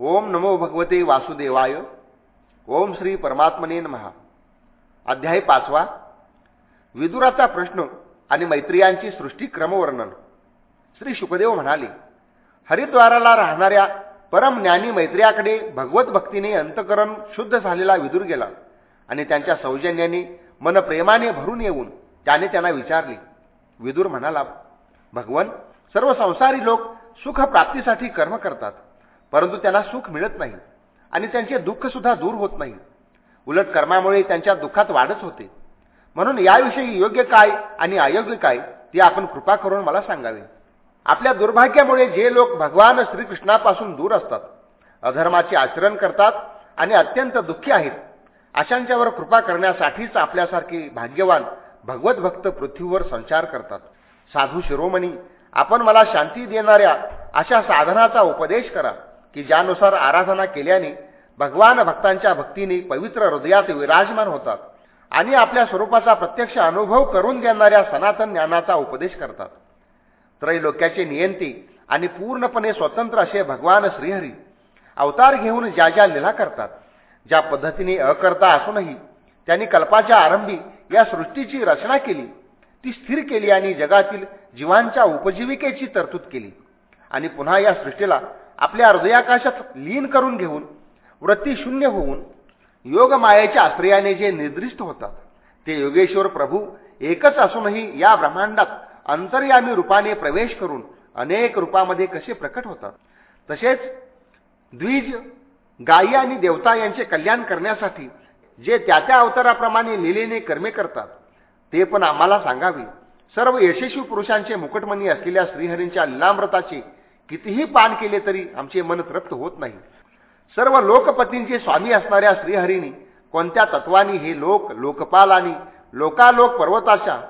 ओम नमो भगवते वासुदेवाय. ओम श्री परमात्मने महा अध्याय पाचवा. विदुराचा प्रश्न आणि मैत्रियांची सृष्टी क्रमवर्णन. श्री शुकदेव म्हणाले हरिद्वाराला राहणाऱ्या परम ज्ञानी मैत्रियाकडे भगवत भक्तीने अंतकरण शुद्ध झालेला विदूर गेला आणि त्यांच्या सौजन्याने मन प्रेमाने भरून येऊन त्याने त्यांना विचारले. विदूर म्हणाला भगवन सर्व संसारी लोक सुख प्राप्तीसाठी कर्म करतात. परंतु त्यांना सुख मिळत नाही आणि त्यांचे दुःख सुद्धा दूर होत नाही. उलट कर्मामुळे त्यांच्या दुःखात वाढच होते. म्हणून याविषयी योग्य काय आणि अयोग्य काय ते आपण कृपा करून मला सांगावे. आपल्या दुर्भाग्यामुळे जे लोक भगवान श्रीकृष्णापासून दूर असतात अधर्माचे आचरण करतात आणि अत्यंत दुःखी आहेत अशांच्यावर कृपा करण्यासाठीच आपल्यासारखे भाग्यवान भगवत भक्त पृथ्वीवर संचार करतात. साधू शिरोमणी आपण मला शांती देणाऱ्या अशा साधनाचा उपदेश करा. की ज्यानुसार आराधना केल्याने भगवान भक्तांच्या भक्तीने पवित्र हृदयात विराजमान होतात आणि आपल्या स्वरूपाचा प्रत्यक्ष अनुभव करून देणाऱ्या सनातन ज्ञानाचा उपदेश करतात. त्रैलोक्याचे नियंती आणि पूर्णपणे स्वतंत्र असे भगवान श्रीहरी अवतार घेऊन ज्या ज्या लिला करतात ज्या पद्धतीने अकर्ता असूनही त्यांनी कल्पाच्या आरंभी या सृष्टीची रचना केली ती स्थिर केली आणि जगातील जीवांच्या उपजीविकेची तरतूद केली. आणि पुन्हा या सृष्टीला आपल्या हृदयाकाशात लीन करून घेऊन वृत्ती शून्य होऊन योगमायेच्या आश्रयाने जे निर्दिष्ट होतात ते योगेश्वर प्रभू एकच असूनही या ब्रह्मांडात अंतर्यामी रूपाने प्रवेश करून अनेक रूपामध्ये कसे प्रकट होतात तसेच द्विज गायी आणि देवता यांचे कल्याण करण्यासाठी जे त्या त्या अवताराप्रमाणे लिलेने कर्मे करतात ते पण आम्हाला सांगावी. सर्व यशस्वी पुरुषांचे मुकुटमणी असलेल्या श्रीहरींच्या लीलामृताचे कितीही पान केले तरी आमचे मन तृप्त होत नाही. सर्व लोकपतींचे स्वामी असणाऱ्या श्रीहरींनी कोणत्या तत्वानी हे लोक लोकपाल आणि लोकालोक पर्वताच्या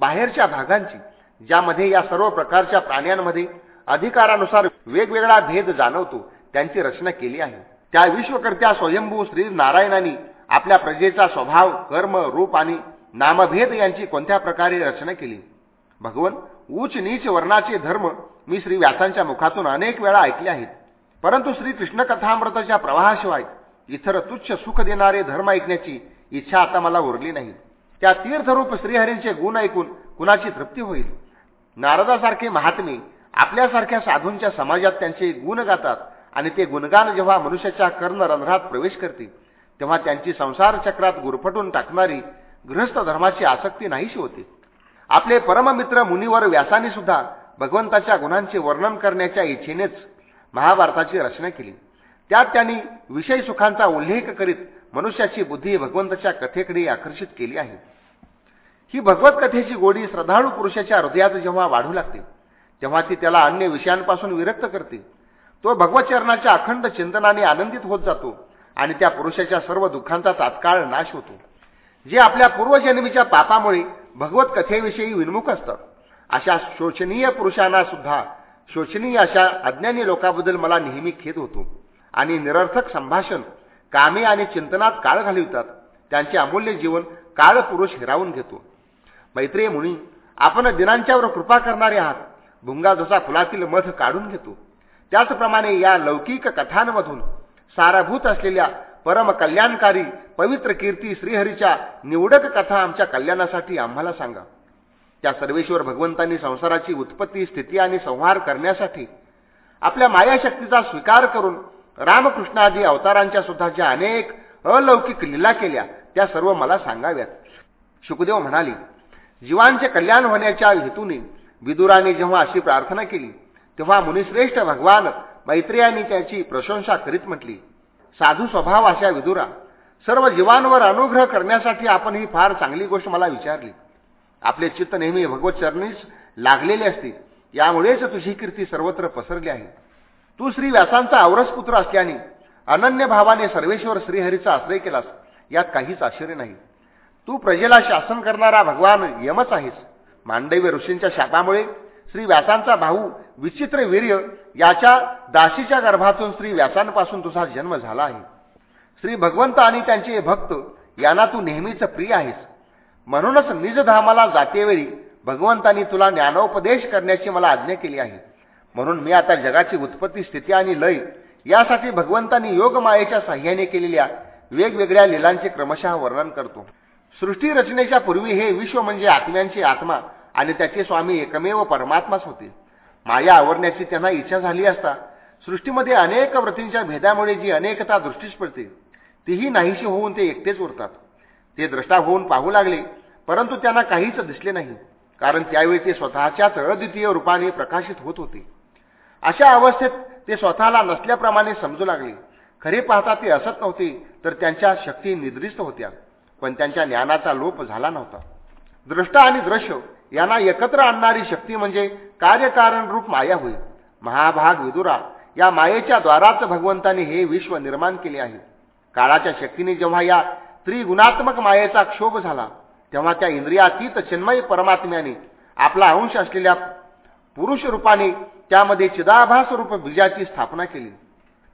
बाहेरच्या भागांची ज्यामध्ये या सर्व प्रकारच्या प्राण्यांमध्ये अधिकारानुसार वेगवेगळा भेद जाणवतो त्यांची रचना केली आहे. त्या विश्वकर्त्या स्वयंभू श्री नारायणांनी आपल्या प्रजेचा स्वभाव कर्म रूप आणि नामभेद यांची कोणत्या प्रकारे रचना केली? भगवन उच्च नीच वर्णाचे धर्म मी श्री व्यासांच्या मुखातून अनेक वेळा ऐकले आहेत. परंतु श्री कृष्ण कथामृताच्या प्रवाहाशिवाय इतर तुच्छ सुख देणारे धर्म ऐकण्याची इच्छा आता मला उरली नाही. त्या तीर्थरूप श्रीहरींचे गुण ऐकून कुणाची तृप्ती होईल? नारदासारखे महात्मे आपल्यासारख्या साधूंच्या समाजात त्यांचे गुण गातात आणि ते गुणगान जेव्हा मनुष्याच्या कर्णरंध्रात प्रवेश करते तेव्हा त्यांची संसार चक्रात गुरफटून टाकणारी गृहस्थ धर्माची आसक्ती नाहीशी होते. आपले परममित्र मुनिवर व्यासाने सुद्धा भगवंताच्या गुणांचे वर्णन करण्याच्या इच्छेनेच महाभारताची रचना केली. त्यात त्यांनी विषय सुखांचा उल्लेख करीत मनुष्याची बुद्धी भगवंताच्या कथेकडे आकर्षित केली आहे. ही भगवत कथेची गोडी श्रद्धाळू पुरुषाच्या हृदयात जेव्हा वाढू लागते तेव्हा ती त्याला अन्य विषयांपासून विरक्त करते. तो भगवतचरणाच्या अखंड चिंतनाने आनंदित होत जातो आणि त्या पुरुषाच्या सर्व दुःखांचा तात्काळ नाश होतो. जे आपल्या पूर्वजन्मीच्या पापामुळे भगवत कथेविषयी विन्मुख असतात अशा शोचनीय पुरुषांना सुद्धा शोचनीय अशा अज्ञानी लोकांबद्दल मला नेहमी खेद होतो. आणि निरर्थक संभाषण कामे आणि चिंतनात काळ घालवितात. त्यांचे अमूल्य जीवन काळ पुरुष हिरावून घेतो. मैत्रिय मुनी आपण दिनांच्यावर कृपा करणारे आहात. भुंगा जसा फुलातील मध काढून घेतो. त्याचप्रमाणे या लौकिक कथांमधून साराभूत असलेल्या परम कल्याणकारी पवित्र कीर्ती श्रीहरीच्या निवडक कथा आमच्या कल्याणासाठी आम्हाला सांगा. त्या सर्वेश्वर भगवंतांनी संसाराची उत्पत्ती स्थिती आणि संहार करण्यासाठी आपल्या मायाशक्तीचा स्वीकार करून रामकृष्णादी अवतारांच्या सुद्धा ज्या अनेक अलौकिक लीला केल्या त्या सर्व मला सांगाव्यात. शुकदेव म्हणाले जीवांचे कल्याण होण्याच्या हेतूने विदुराने जेव्हा अशी प्रार्थना केली तेव्हा मुनिश्रेष्ठ भगवान मैत्रियांनी त्याची प्रशंसा करीत म्हटली साधू स्वभाव अशा विदुरा सर्व जीवांवर अनुग्रह करण्यासाठी आपण ही फार चांगली गोष्ट मला विचारली. आपले चित्त नेहमी भगवत चरणीस लागलेले असते. यामुळेच तुझी कीर्ती सर्वत्र पसरली आहे. तू श्री व्यासांचा औरस पुत्र असल्याने अनन्य भावाने सर्वेश्वर श्रीहरीचा आश्रय केलास यात काहीच आश्चर्य नाही. तू प्रजेला शासन करणारा भगवान यमच आहेस. मांडव्य ऋषींच्या शापामुळे श्री व्यासांचा भाऊ विचित्र वीर्य याच्या दाशीच्या गर्भातून श्री व्यासांपासून तुझा जन्म झाला आहे. श्री भगवंत आणि त्यांचे भक्त यांना तू नेहमीच प्रिय आहेस. म्हणूनच निजधामाला जातेवेळी भगवंतांनी तुला ज्ञानोपदेश करण्याची मला आज्ञा केली आहे. म्हणून मी आता जगाची उत्पत्ती स्थिती आणि लय यासाठी भगवंतांनी योगमायेच्या साह्याने केलेल्या वेगवेगळ्या लिलांचे क्रमशः वर्णन करतो. सृष्टी रचनेच्या पूर्वी हे विश्व म्हणजे आत्म्यांची आत्मा आणि त्याचे स्वामी एकमेव परमात्माच होते. माया आवरण्याची त्यांना इच्छा झाली असता सृष्टीमध्ये अनेक व्रतींच्या भेदामुळे जी अनेकता दृष्टीस पडते तीही नाहीशी होऊन ते एकटेच उरतात. ते द्रष्टा होऊन पाहू लागले परंतु त्यांना काहीच दिसले नाही कारण त्यावेळी ते स्वतःच्याच अद्वितीय रूपाने प्रकाशित होत होते. अशा अवस्थेत ते स्वतःला नसल्याप्रमाणे समजू लागले. खरे पाहता ते असत नव्हते तर त्यांच्या शक्ती निद्रिस्त होत्या पण त्यांच्या ज्ञानाचा लोप झाला नव्हता. दृष्ट आणि दृश्य यांना एकत्र आणणारी शक्ती म्हणजे कार्यकारण रूप माया होईल महाभाग विदुरा या मायेच्या द्वाराच भगवंताने हे विश्व निर्माण केले आहे. काळाच्या शक्तीने जेव्हा या त्रिगुणात्मक मायेचा क्षोभ झाला तेव्हा त्या इंद्रियातीत चिन्मय परमात्म्याने आपला अंश असलेल्या पुरुष रूपाने त्यामध्ये चिदाभास रूप बीजाची स्थापना केली.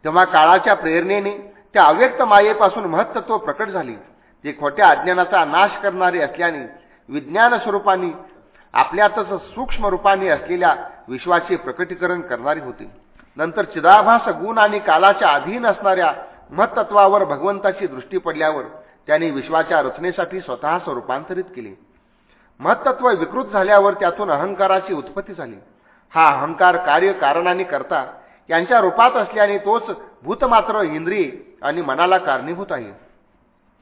तेव्हा काळाच्या प्रेरणेने त्या अव्यक्त मायेपासून महत्त्व प्रकट झाली. ते खोट्या अज्ञानाचा नाश करणारे असल्याने विज्ञान स्वरूपाने आपल्यातच सूक्ष्म रूपाने असलेल्या विश्वाचे प्रकटीकरण करणारी होती. नंतर चिदाभास गुण आणि कालाच्या अधीन असणाऱ्या महत्त्वावर भगवंताची दृष्टी पडल्यावर त्यांनी विश्वाच्या रचनेसाठी स्वतःच रूपांतरित केले. महत्त्व विकृत झाल्यावर त्यातून अहंकाराची उत्पत्ती झाली. हा अहंकार कार्य कारणाने करता यांच्या रूपात असल्याने तोच भूतमात्र इंद्रिय आणि मनाला कारणीभूत आहे.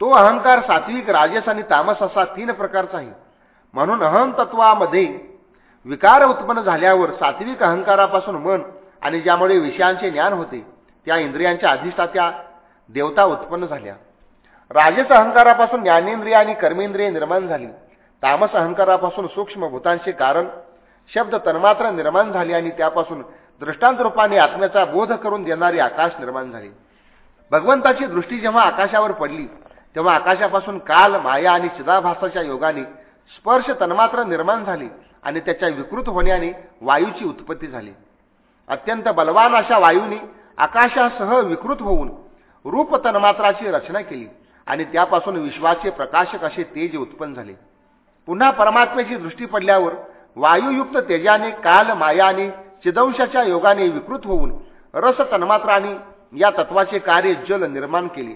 तो अहंकार सात्विक राजस आणि तामस असा तीन प्रकारचा आहे. म्हणून अहंतत्वामध्ये विकार उत्पन्न झाल्यावर सात्विक अहंकारापासून मन आणि ज्यामुळे विषयांचे ज्ञान होते त्या इंद्रियांच्या अधिष्ठात्या देवता उत्पन्न झाल्या. राजेस अहंकारापासून ज्ञानेंद्रिय आणि कर्मेंद्रिय निर्माण झाली. तामस अहंकारापासून सूक्ष्म भूतांचे कारण शब्द तन्मात्र निर्माण झाले आणि त्यापासून दृष्टांत रूपाने आत्म्याचा बोध करून देणारे आकाश निर्माण झाले. भगवंताची दृष्टी जेव्हा आकाशावर पडली तेव्हा आकाशापासून काल माया आणि चिदाभासाच्या योगाने स्पर्श तन्मात्र निर्माण झाली आणि त्याच्या विकृत होण्याने वायूची उत्पत्ती झाली. अत्यंत बलवान अशा वायूने आकाशासह विकृत होऊन रूप तन्मात्राची रचना केली. आणि त्यापासून विश्वाचे प्रकाशक असे तेज उत्पन्न झाले. पुन्हा परमात्म्याची दृष्टी पडल्यावर वायुयुक्त तेजाने काल माया आणि चिदंशाच्या योगाने विकृत होऊन रस तन्मात्राने या तत्वाचे कार्य जल निर्माण केले.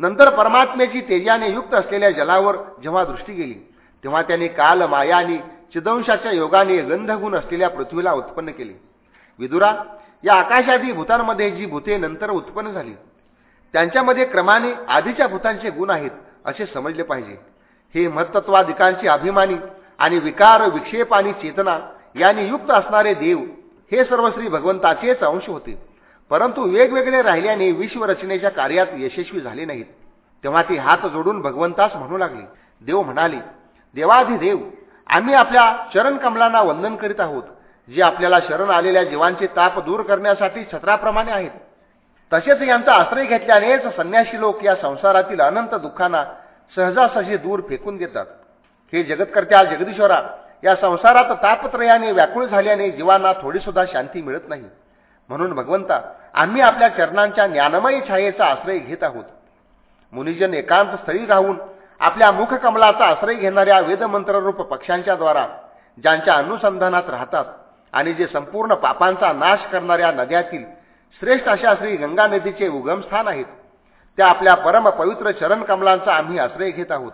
नंतर परमात्म्याची तेजाने युक्त असलेल्या जलावर जेव्हा दृष्टी गेली तेव्हा त्याने काल माया आणि चिदंशाच्या योगाने गंधगुण असलेल्या पृथ्वीला उत्पन्न केले. विदुरा या आकाशादी भूतांमध्ये जी भूते नंतर उत्पन्न झाली त्यांच्यामध्ये क्रमाने आधीच्या भूतांचे गुण आहेत असे समजले पाहिजे. हे महत्त्वादिकांचे अभिमानी आणि विकार विक्षेप आणि चेतना यांनी युक्त असणारे देव हे सर्व श्री भगवंताचेच अंश होते. परंतु वेगवेगळे राहिल्याने विश्वरचनेच्या कार्यात यशस्वी झाले नाहीत. तेव्हा ती हात जोडून भगवंतास म्हणू लागली. देव म्हणाले देवाधिदेव आम्ही आपल्या चरणकमलांना वंदन करीत आहोत जे आपल्याला शरण आलेल्या जीवांचे ताप दूर करण्यासाठी छत्राप्रमाणे आहेत. तसेच यांचा आश्रय घेतल्यानेच संन्याशी लोक या संसारातील अनंत दुःखांना सहजासहजी दूर फेकून देतात. हे जगतकर्त्या जगदीश्वरा या संसारात तापत्रयाने व्याकुळ झाल्याने जीवांना थोडीसुद्धा शांती मिळत नाही. म्हणून भगवंता आम्ही आपल्या चरणांच्या ज्ञानमयी छायेचा आश्रय घेत आहोत. मुनिजन एकांत स्थळी राहून आपल्या मुखकमलाचा आश्रय घेणाऱ्या वेदमंत्ररूप पक्षांच्या द्वारा ज्यांच्या अनुसंधानात राहतात आणि जे संपूर्ण पापांचा नाश करणाऱ्या नद्यातील श्रेष्ठ अशा श्री गंगा नदीचे उगमस्थान आहेत. त्या आपल्या परम पवित्र चरणकमलांचा आम्ही आश्रय घेत आहोत.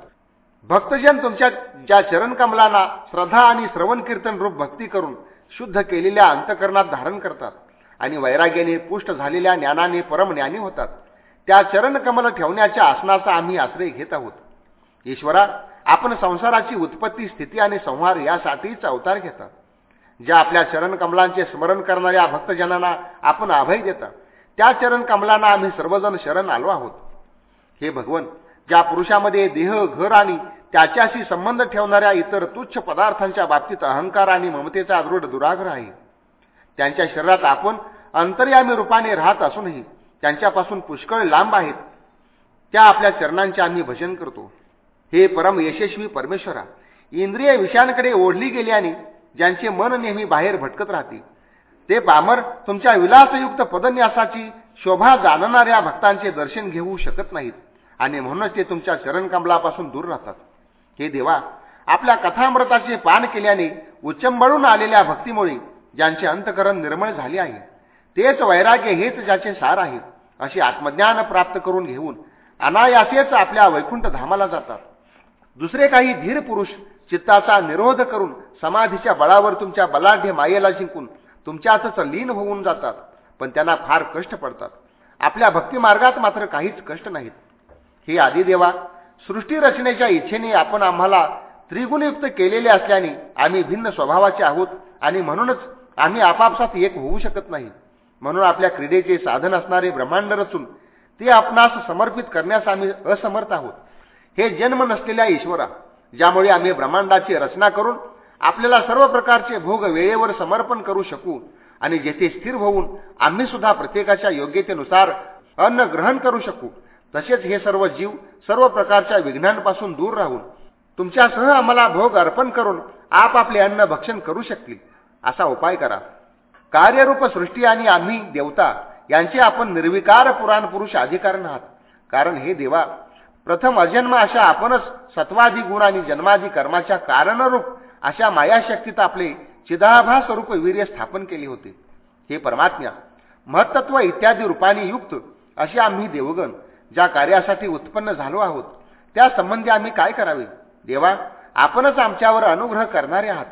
भक्तजन तुमच्या ज्या चरणकमलांना श्रद्धा आणि श्रवण कीर्तन रूप भक्ती करून शुद्ध केलेल्या अंतकरणात धारण करतात आणि वैराग्याने पुष्ट झालेल्या ज्ञानाने परमज्ञानी होतात त्या चरणकमल ठेवण्याच्या आसनाचा आम्ही आश्रय घेत आहोत. ईश्वरा आपण संसाराची उत्पत्ती स्थिती आणि संहार यासाठीच अवतार घेतात. ज्या आपल्या चरणकमलांचे स्मरण करणाऱ्या भक्तजनांना आपण अभय देता त्या चरणकमलांना आम्ही सर्वजण शरण आलो आहोत. हे भगवन ज्या पुरुषामध्ये देह घर आणि त्याच्याशी संबंध ठेवणाऱ्या इतर तुच्छ पदार्थांच्या बाबतीत अहंकार आणि ममतेचा दृढ दुराग्रह आहे. त्यांच्या शरीरात आपण अंतर्यामी रूपाने राहत असूनही त्यांच्यापासून पुष्कळ लांब आहेत. त्या आपल्या चरणांचे आम्ही भजन करतो. हे परम यशस्वी परमेश्वरा इंद्रिय विषयांकडे ओढली गेल्याने ज्यांचे मन नेहमी बाहेर भटकत राहते. ते बामर तुमच्या विलासयुक्त पदन्यासाची शोभा जाणणाऱ्या भक्तांचे दर्शन घेऊ शकत नाहीत आणि म्हणूनच ते तुमच्या चरणकमलापासून दूर राहतात. हे देवा आपल्या कथामृताचे पान केल्याने उच्चंबळून आलेल्या भक्तीमुळे ज्यांचे अंतकरण निर्मळ झाले आहे तेच वैराग्य हेच ज्याचे सार आहेत असे आत्मज्ञान प्राप्त करून घेऊन अनायासेच आपल्या वैकुंठ धामाला जातात. दुसरे काही धीर पुरुष चित्ताचा निरोध करून समाधीच्या बळावर तुमच्या बलाढ्य मायेला जिंकून तुमच्यातच लीन होऊन जातात पण त्यांना फार कष्ट पडतात. आपल्या भक्तिमार्गात मात्र काहीच कष्ट नाहीत. हे आदिदेवा सृष्टी रचनेच्या इच्छेने आपण आम्हाला त्रिगुणयुक्त केलेले असल्याने आम्ही भिन्न स्वभावाचे आहोत आणि म्हणूनच आम्ही आपापसात एक होऊ शकत नाही. म्हणून आपल्या क्रीडेचे साधन असणारे ब्रह्मांड रचून ते आपणास समर्पित करण्यास आम्ही असमर्थ आहोत. हे जन्म नसलेल्या ईश्वरा ज्यामुळे आम्ही ब्रह्मांडाची रचना करून आपल्याला सर्व प्रकारचे भोग वेळेवर समर्पण करू शकू आणि जेथे स्थिर होऊन आम्ही सुद्धा प्रत्येकाच्या योग्यतेनुसार अन्न ग्रहण करू शकू तसेच हे सर्व जीव सर्व प्रकारच्या विघ्नांपासून दूर राहून तुमच्यासह आम्हाला भोग अर्पण करून आपापले अन्न भक्षण करू शकतील असा उपाय करा. कार्यरूप सृष्टी आणि आम्ही देवता यांचे आपण निर्विकार पुराण पुरुष अधिकारण आहात. कारण हे देवा प्रथम अजन्म अशा आपणच सत्वादी गुण आणि जन्मादी कर्माच्या कारणरूप अशा मायाशक्तीत आपले चिदाभा स्वरूप वीर्य स्थापन केले होते. हे परमात्म्या महत्त्व इत्यादी रूपाने युक्त असे आम्ही देवगण ज्या कार्यासाठी उत्पन्न झालो आहोत त्या संबंधी आम्ही काय करावे? देवा आपणच आमच्यावर अनुग्रह करणारे आहात.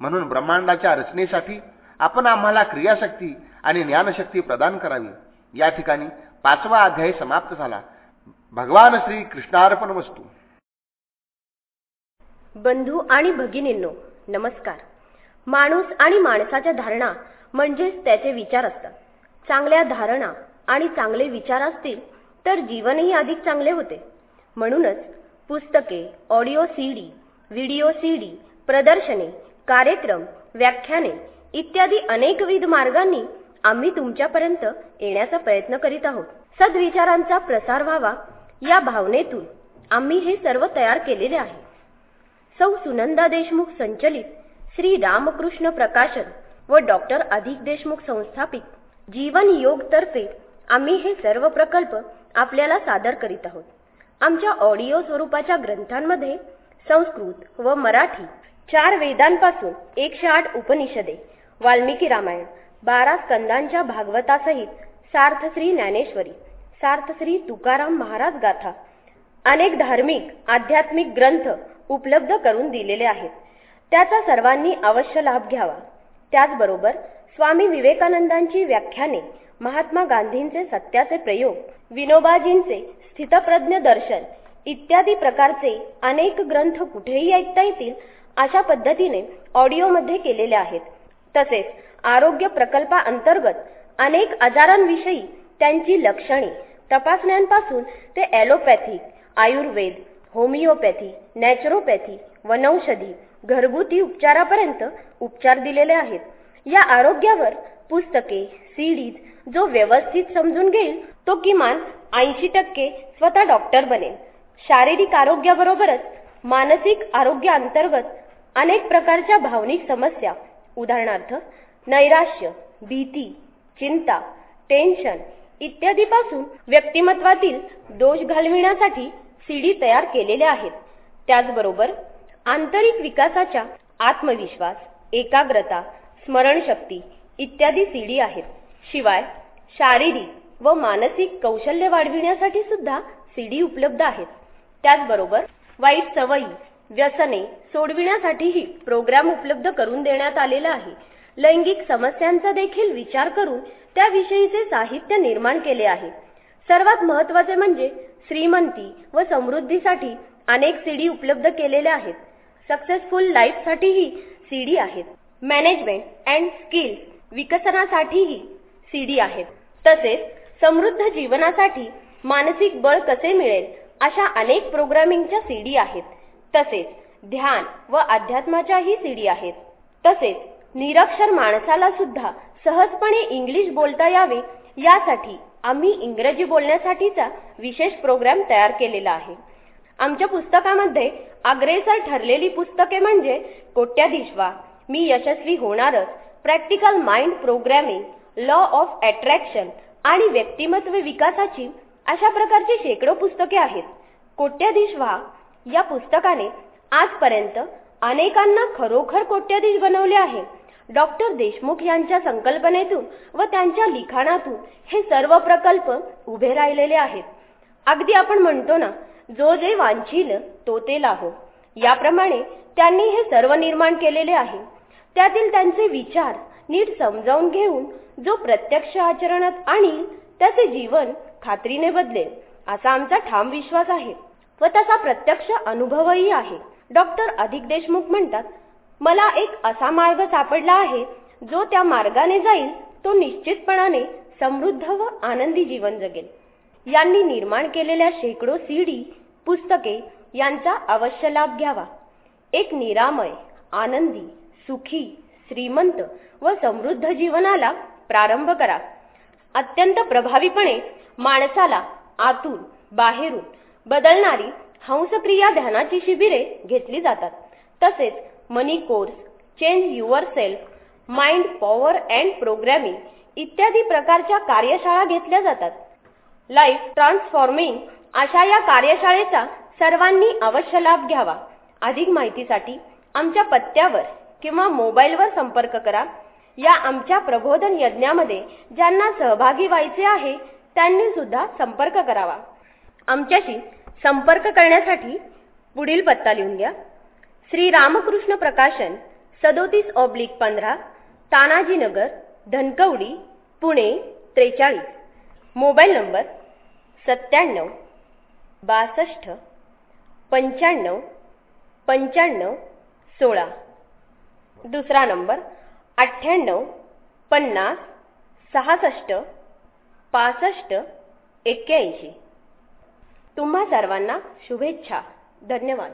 म्हणून ब्रह्मांडाच्या रचनेसाठी आपण आम्हाला क्रियाशक्ती आणि ज्ञानशक्ती प्रदान करावी. या ठिकाणी पाचवा अध्याय समाप्त झाला. भगवान श्री कृष्णार्पण वस्तू. बंधू आणि भगिनींनो नमस्कार. माणूस आणि माणसाच्या धारणा म्हणजेच त्याचे विचार असतात. चांगल्या धारणा आणि चांगले विचार असतील तर जीवनही अधिक चांगले होते. म्हणूनच पुस्तके ऑडिओ सीडी व्हिडिओ सीडी प्रदर्शने कार्यक्रम व्याख्याने इत्यादी अनेकविध मार्गांनी आम्ही तुमच्यापर्यंत येण्याचा प्रयत्न करीत आहोत. सद्विचारांचा प्रसार व्हावा या भावनेतून आम्ही हे सर्व तयार केलेले आहे. सौ सुनंदा देशमुख संचलित श्री रामकृष्ण प्रकाशन व डॉक्टर अधिक देशमुख संस्थापित जीवन योग तर्फे आम्ही हे सर्व प्रकल्प आपल्याला सादर करीत आहोत. आमच्या ऑडिओ स्वरूपाच्या ग्रंथांमध्ये संस्कृत व मराठी चार वेदांपासून एकशे आठ उपनिषदे वाल्मिकी रामायण बारा स्कंदांच्या भागवतासहित सार्थश्री ज्ञानेश्वरी सार्थश्री तुकाराम महाराज गाथा. अनेक धार्मिक आध्यात्मिक ग्रंथ उपलब्ध करून दिलेले आहेत. त्याचा सर्वांनी अवश्य लाभ घ्यावा. त्याचबरोबर स्वामी विवेकानंदांची व्याख्याने महात्मा गांधींचे सत्याचे प्रयोग विनोबाजींचे स्थितप्रज्ञ दर्शन इत्यादी प्रकारचे अनेक ग्रंथ कुठेही ऐकता येतील अशा पद्धतीने ऑडिओमध्ये केलेले आहेत. तसेच आरोग्य प्रकल्पाअंतर्गत अनेक आजारांविषयी त्यांची लक्षणे तपासण्यांपासून ते ॲलोपॅथिक आयुर्वेद होमिओपॅथी नॅचरोपॅथी वनौषधी घरगुती उपचारापर्यंत उपचार दिलेले आहेत. या आरोग्यावर पुस्तके सीडीज जो व्यवस्थित समजून घेईल तो किमान ऐंशी टक्के स्वतः डॉक्टर बनेल. शारीरिक आरोग्याबरोबरच मानसिक आरोग्याअंतर्गत अनेक प्रकारच्या भावनिक समस्या उदाहरणार्थ नैराश्य भीती चिंता टेन्शन इत्यादीपासून व्यक्तिमत्वातील दोष घालविण्यासाठी सीडी तयार केलेल्या आहेत. त्याचबरोबर आंतरिक विकासाच्या आत्मविश्वास एकाग्रता स्मरणशक्ती इत्यादी सीडी आहेत. शिवाय शारीरिक व मानसिक कौशल्य वाढविण्यासाठी सुद्धा सीडी उपलब्ध आहेत. त्याचबरोबर वाईट सवयी व्यसने सोडविण्यासाठीही प्रोग्राम उपलब्ध करून देण्यात आलेला आहे. लैंगिक समस्यांचा देखील विचार करून त्याविषयीचे साहित्य निर्माण केले आहे. सर्वात महत्त्वाचे म्हणजे श्रीमंती व समृद्धीसाठी अनेक सीडी उपलब्ध केलेल्या आहेत. सक्सेसफुल लाईफसाठीही सीडी आहेत. मॅनेजमेंट अँड स्किल्स विकसनासाठीही सीडी आहेत. तसेच समृद्ध जीवनासाठी मानसिक बळ कसे मिळेल अशा अनेक प्रोग्रामिंगच्या सीडी आहेत. तसेच ध्यान व अध्यात्माच्याही सीडी आहेत. तसेच निरक्षर माणसाला सुद्धा सहजपणे इंग्लिश बोलता यावे यासाठी आम्ही इंग्रजी बोलण्यासाठीचा विशेष प्रोग्राम तयार केलेला आहे. आमच्या पुस्तकामध्ये अग्रेसर ठरलेली पुस्तके म्हणजे कोट्याधीश व्हा मी यशस्वी होणारच practical mind programming law of attraction आणि व्यक्तिमत्व विकासाची अशा प्रकारची शेकडो पुस्तके आहेत. कोट्याधीश व्हा या पुस्तकाने आजपर्यंत अनेकांना खरोखर कोट्याधीश बनवले आहे. डॉक्टर देशमुख यांच्या संकल्पनेतून व त्यांच्या लिखाणातून हे सर्व प्रकल्प उभे राहिलेले आहेत. अगदी आपण म्हणतो ना जो जे वांछील तो ते लाहो. याप्रमाणे त्यांनी हे सर्व निर्माण केलेले आहे. त्यातील त्यांचे विचार नीट समजावून घेऊन जो प्रत्यक्ष आचरणात आणील त्याचे जीवन खात्रीने बदलेल असा आमचा ठाम विश्वास आहे. व तसा प्रत्यक्ष अनुभवही आहे. डॉक्टर अधिक देशमुख म्हणतात मला एक असा मार्ग सापडला आहे जो त्या मार्गाने जाईल तो निश्चितपणाने समृद्ध व आनंदी जीवन जगेल. यांनी निर्माण केलेल्या शेकडो सीडी पुस्तके यांचा अवश्य लाभ घ्यावा. एक निरामय आनंदी सुखी श्रीमंत व समृद्ध जीवनाला प्रारंभ करा. अत्यंत प्रभावीपणे माणसाला आतून बाहेरून बदलणारी हंसक्रिया ध्यानाची शिबिरे घेतली जातात. तसेच money course change your self mind power and programming इत्यादी प्रकारच्या कार्यशाळा घेतल्या जातात. लाईफ ट्रान्सफॉर्मिंग अशा या कार्यशाळेचा सर्वांनी अवश्य लाभ घ्यावा. अधिक माहितीसाठी आमच्या पत्त्यावर किंवा मोबाईलवर संपर्क करा. या आमच्या प्रबोधन यज्ञामध्ये ज्यांना सहभागी व्हायचे आहे त्यांनी सुद्धा संपर्क करावा. आमच्याशी संपर्क करण्यासाठी पुढील पत्ता लिहून घ्या. श्री रामकृष्ण प्रकाशन सदोतीस ऑब्लिक पंधरा तानाजीनगर धनकवडी पुणे त्रेचाळीस. मोबाईल नंबर सत्त्याण्णव बासष्ट पंच्याण्णव पंच्याण्णव सोळा. दुसरा नंबर अठ्ठ्याण्णव पन्नास सहासष्ट पासष्ट एक्क्याऐंशी. तुम्हा सर्वांना शुभेच्छा. धन्यवाद.